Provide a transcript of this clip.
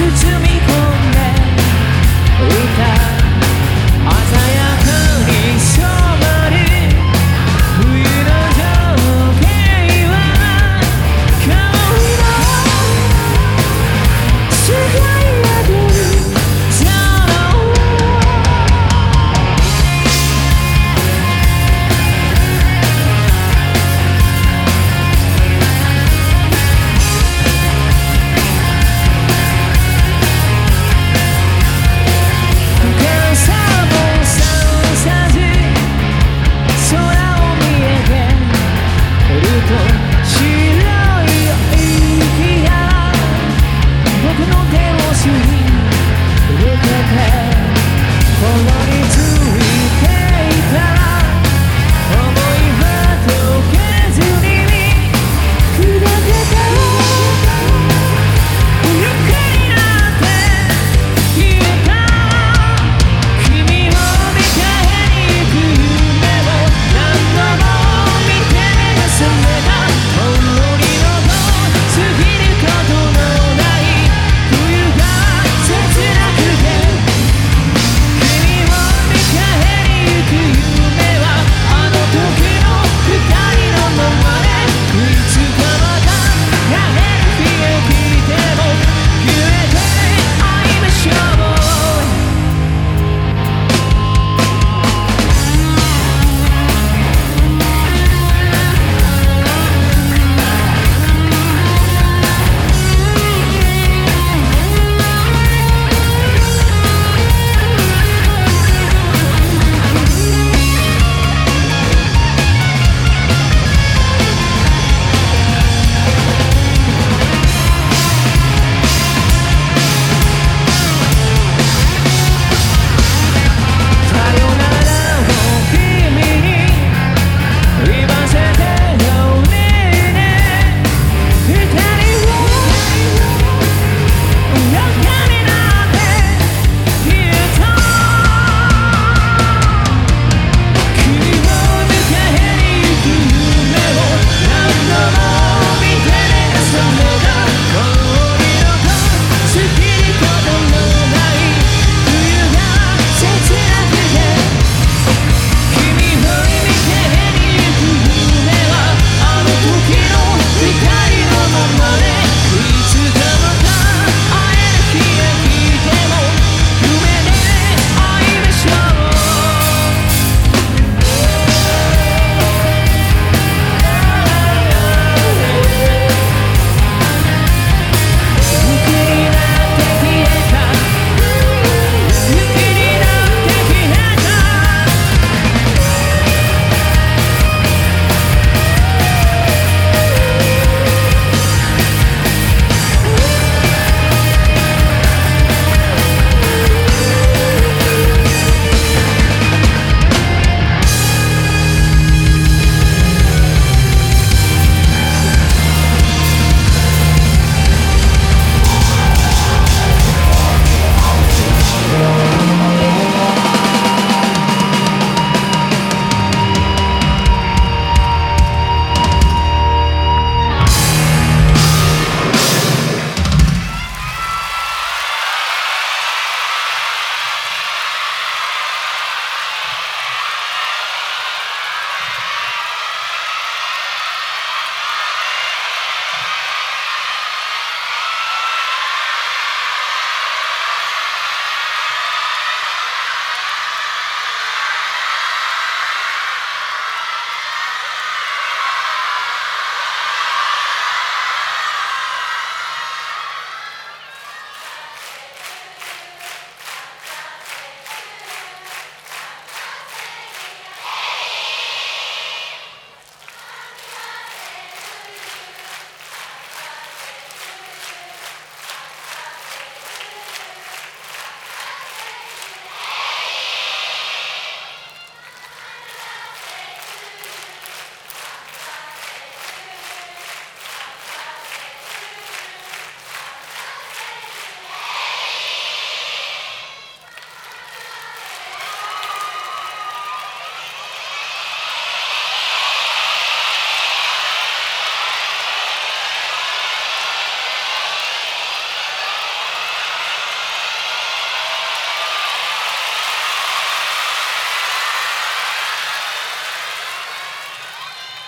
you to me, home.